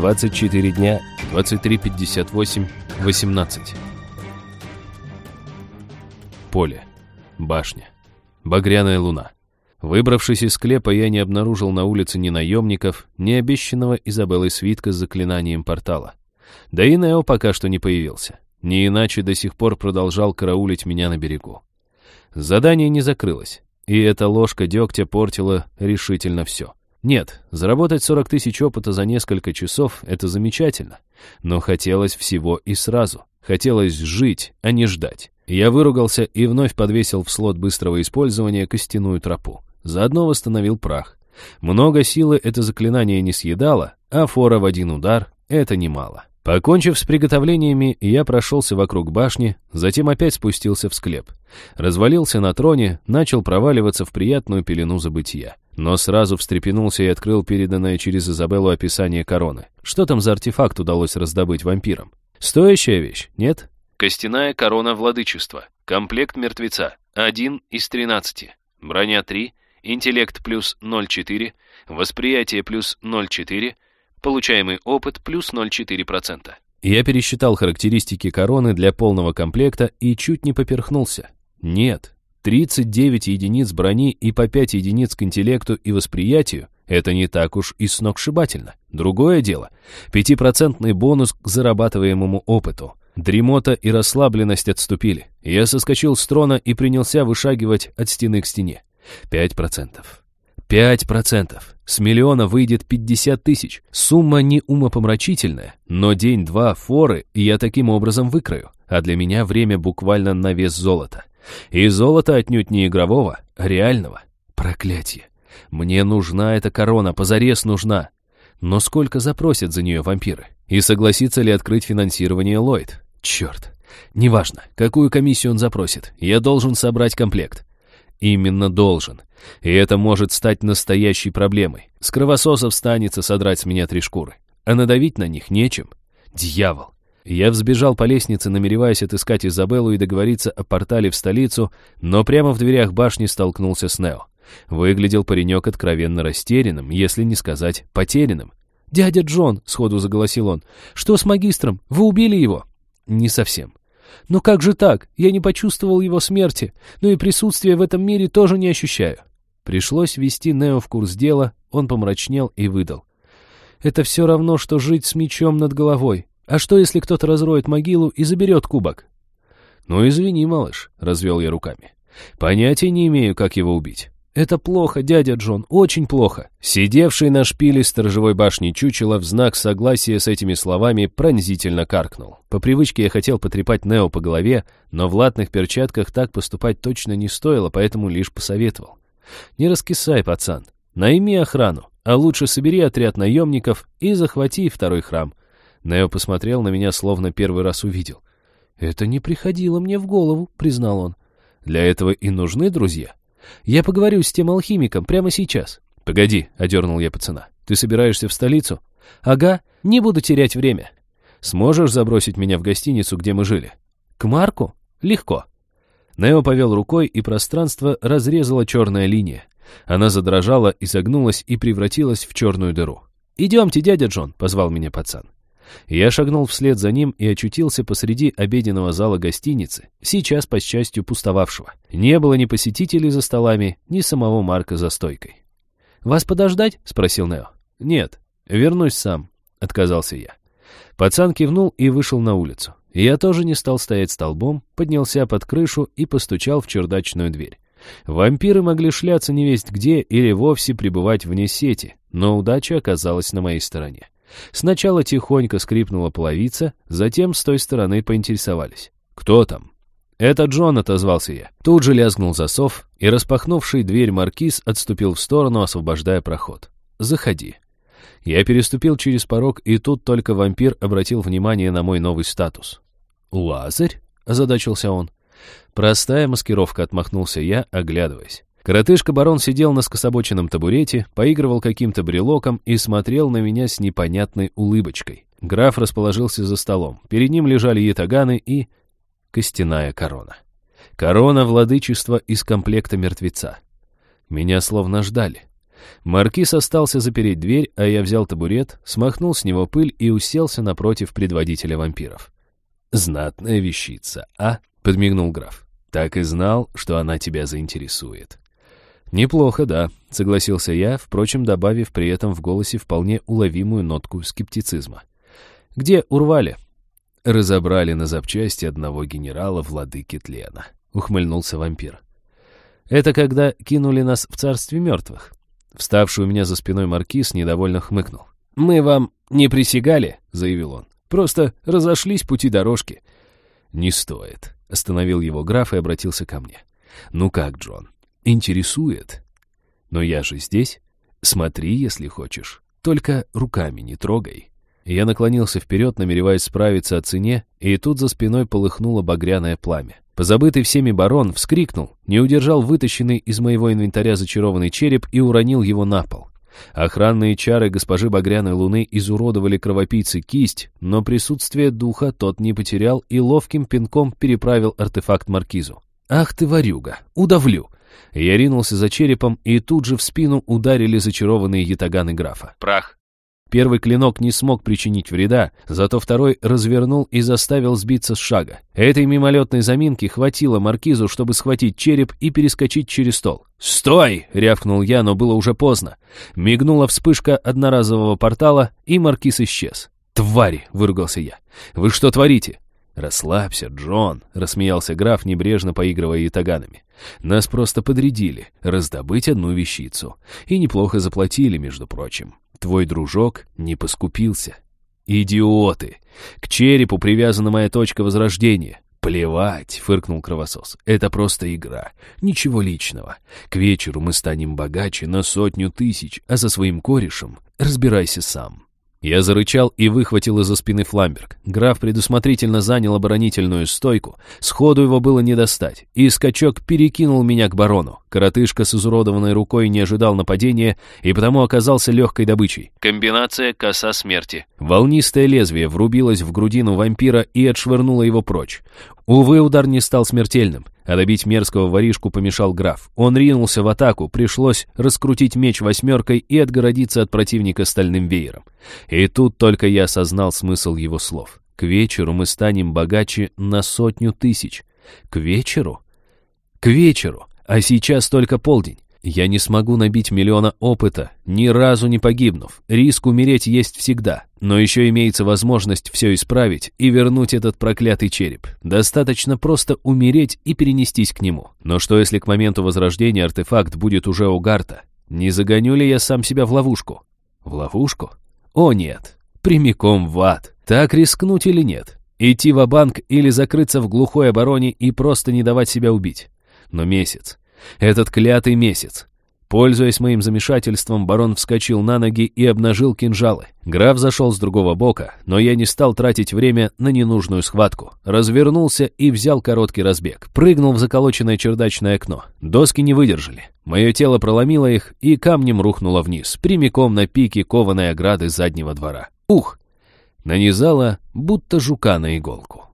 24 дня, 23.58, 18. Поле. Башня. Багряная луна. Выбравшись из склепа, я не обнаружил на улице ни наемников, ни обещанного Изабеллой свитка с заклинанием портала. Да и Нео пока что не появился. Не иначе до сих пор продолжал караулить меня на берегу. Задание не закрылось, и эта ложка дегтя портила решительно все. Нет, заработать 40 тысяч опыта за несколько часов — это замечательно. Но хотелось всего и сразу. Хотелось жить, а не ждать. Я выругался и вновь подвесил в слот быстрого использования костяную тропу. Заодно восстановил прах. Много силы это заклинание не съедало, а фора в один удар — это немало. Покончив с приготовлениями, я прошелся вокруг башни, затем опять спустился в склеп. Развалился на троне, начал проваливаться в приятную пелену забытия. Но сразу встрепенулся и открыл переданное через Изабеллу описание короны. Что там за артефакт удалось раздобыть вампирам? Стоящая вещь, нет? Костяная корона владычества. Комплект мертвеца. Один из тринадцати. Броня 3, интеллект плюс 0,4, восприятие плюс 0,4, Получаемый опыт плюс 0,4%. Я пересчитал характеристики короны для полного комплекта и чуть не поперхнулся. Нет, 39 единиц брони и по 5 единиц к интеллекту и восприятию — это не так уж и сногсшибательно. Другое дело — пятипроцентный бонус к зарабатываемому опыту. Дремота и расслабленность отступили. Я соскочил с трона и принялся вышагивать от стены к стене. Пять процентов. Пять процентов. С миллиона выйдет 50 тысяч. Сумма не умопомрачительная, но день-два форы я таким образом выкрою, а для меня время буквально на вес золота. И золото отнюдь не игрового, а реального. Проклятие. Мне нужна эта корона, позарез нужна. Но сколько запросят за нее вампиры? И согласится ли открыть финансирование Ллойд? Черт. Неважно, какую комиссию он запросит, я должен собрать комплект. Именно должен. И это может стать настоящей проблемой. С кровососов станется содрать с меня три шкуры. А надавить на них нечем. Дьявол. Я взбежал по лестнице, намереваясь отыскать Изабеллу и договориться о портале в столицу, но прямо в дверях башни столкнулся с Нео. Выглядел паренек откровенно растерянным, если не сказать потерянным. «Дядя Джон», — сходу заголосил он, — «что с магистром? Вы убили его?» «Не совсем. Но как же так? Я не почувствовал его смерти, но и присутствия в этом мире тоже не ощущаю. Пришлось ввести Нео в курс дела, он помрачнел и выдал. Это все равно, что жить с мечом над головой. А что, если кто-то разроет могилу и заберет кубок? Ну, извини, малыш, развел я руками. Понятия не имею, как его убить. «Это плохо, дядя Джон, очень плохо». Сидевший на шпиле сторожевой башни чучела в знак согласия с этими словами пронзительно каркнул. По привычке я хотел потрепать Нео по голове, но в латных перчатках так поступать точно не стоило, поэтому лишь посоветовал. «Не раскисай, пацан. Найми охрану, а лучше собери отряд наемников и захвати второй храм». Нео посмотрел на меня, словно первый раз увидел. «Это не приходило мне в голову», — признал он. «Для этого и нужны друзья». Я поговорю с тем алхимиком прямо сейчас. Погоди, одернул я пацана. Ты собираешься в столицу? Ага, не буду терять время. Сможешь забросить меня в гостиницу, где мы жили? К Марку? Легко. Нео повел рукой, и пространство разрезала черная линия. Она задрожала, изогнулась и превратилась в черную дыру. «Идемте, дядя Джон», — позвал меня пацан. Я шагнул вслед за ним и очутился посреди обеденного зала гостиницы, сейчас, по счастью, пустовавшего. Не было ни посетителей за столами, ни самого Марка за стойкой. «Вас подождать?» — спросил Нео. «Нет, вернусь сам», — отказался я. Пацан кивнул и вышел на улицу. Я тоже не стал стоять столбом, поднялся под крышу и постучал в чердачную дверь. Вампиры могли шляться невесть где или вовсе пребывать вне сети, но удача оказалась на моей стороне. Сначала тихонько скрипнула половица, затем с той стороны поинтересовались. «Кто там?» «Это Джон», — отозвался я. Тут же лязгнул засов, и распахнувший дверь маркиз отступил в сторону, освобождая проход. «Заходи». Я переступил через порог, и тут только вампир обратил внимание на мой новый статус. «Лазарь?» — озадачился он. Простая маскировка, отмахнулся я, оглядываясь. Коротышка-барон сидел на скособоченном табурете, поигрывал каким-то брелоком и смотрел на меня с непонятной улыбочкой. Граф расположился за столом. Перед ним лежали ятаганы и... костяная корона. Корона владычества из комплекта мертвеца. Меня словно ждали. Маркиз остался запереть дверь, а я взял табурет, смахнул с него пыль и уселся напротив предводителя вампиров. «Знатная вещица, а?» — подмигнул граф. «Так и знал, что она тебя заинтересует». «Неплохо, да», — согласился я, впрочем, добавив при этом в голосе вполне уловимую нотку скептицизма. «Где урвали?» «Разобрали на запчасти одного генерала владыки Тлена», — ухмыльнулся вампир. «Это когда кинули нас в царстве мертвых». Вставший у меня за спиной маркиз недовольно хмыкнул. «Мы вам не присягали», — заявил он. «Просто разошлись пути дорожки». «Не стоит», — остановил его граф и обратился ко мне. «Ну как, Джон, интересует?» «Но я же здесь. Смотри, если хочешь. Только руками не трогай». Я наклонился вперед, намереваясь справиться о цене, и тут за спиной полыхнуло багряное пламя. Позабытый всеми барон вскрикнул, не удержал вытащенный из моего инвентаря зачарованный череп и уронил его на пол. Охранные чары госпожи Багряной Луны изуродовали кровопийцы кисть, но присутствие духа тот не потерял и ловким пинком переправил артефакт маркизу. «Ах ты, ворюга! Удавлю!» Я ринулся за черепом, и тут же в спину ударили зачарованные ятаганы графа. «Прах! Первый клинок не смог причинить вреда, зато второй развернул и заставил сбиться с шага. Этой мимолетной заминки хватило маркизу, чтобы схватить череп и перескочить через стол. «Стой!» — рявкнул я, но было уже поздно. Мигнула вспышка одноразового портала, и маркиз исчез. «Твари!» — выругался я. «Вы что творите?» «Расслабься, Джон», — рассмеялся граф, небрежно поигрывая ятаганами. «Нас просто подрядили раздобыть одну вещицу. И неплохо заплатили, между прочим. Твой дружок не поскупился. Идиоты! К черепу привязана моя точка возрождения. «Плевать», — фыркнул кровосос, — «это просто игра. Ничего личного. К вечеру мы станем богаче на сотню тысяч, а за своим корешем разбирайся сам». Я зарычал и выхватил из-за спины фламберг. Граф предусмотрительно занял оборонительную стойку, сходу его было не достать, и скачок перекинул меня к барону. Коротышка с изуродованной рукой не ожидал нападения и потому оказался легкой добычей. Комбинация коса смерти. Волнистое лезвие врубилось в грудину вампира и отшвырнуло его прочь. Увы, удар не стал смертельным, а добить мерзкого воришку помешал граф. Он ринулся в атаку, пришлось раскрутить меч восьмеркой и отгородиться от противника стальным веером. И тут только я осознал смысл его слов. К вечеру мы станем богаче на сотню тысяч. К вечеру? К вечеру, а сейчас только полдень. Я не смогу набить миллиона опыта, ни разу не погибнув. Риск умереть есть всегда, но еще имеется возможность все исправить и вернуть этот проклятый череп. Достаточно просто умереть и перенестись к нему. Но что если к моменту возрождения артефакт будет уже у Гарта? Не загоню ли я сам себя в ловушку? В ловушку? О нет, прямиком в ад. Так рискнуть или нет? Идти в банк или закрыться в глухой обороне и просто не давать себя убить? Но месяц. Этот клятый месяц. Пользуясь моим замешательством, барон вскочил на ноги и обнажил кинжалы. Граф зашел с другого бока, но я не стал тратить время на ненужную схватку. Развернулся и взял короткий разбег. Прыгнул в заколоченное чердачное окно. Доски не выдержали. Мое тело проломило их и камнем рухнуло вниз, прямиком на пике кованой ограды заднего двора. Ух! Нанизала, будто жука на иголку.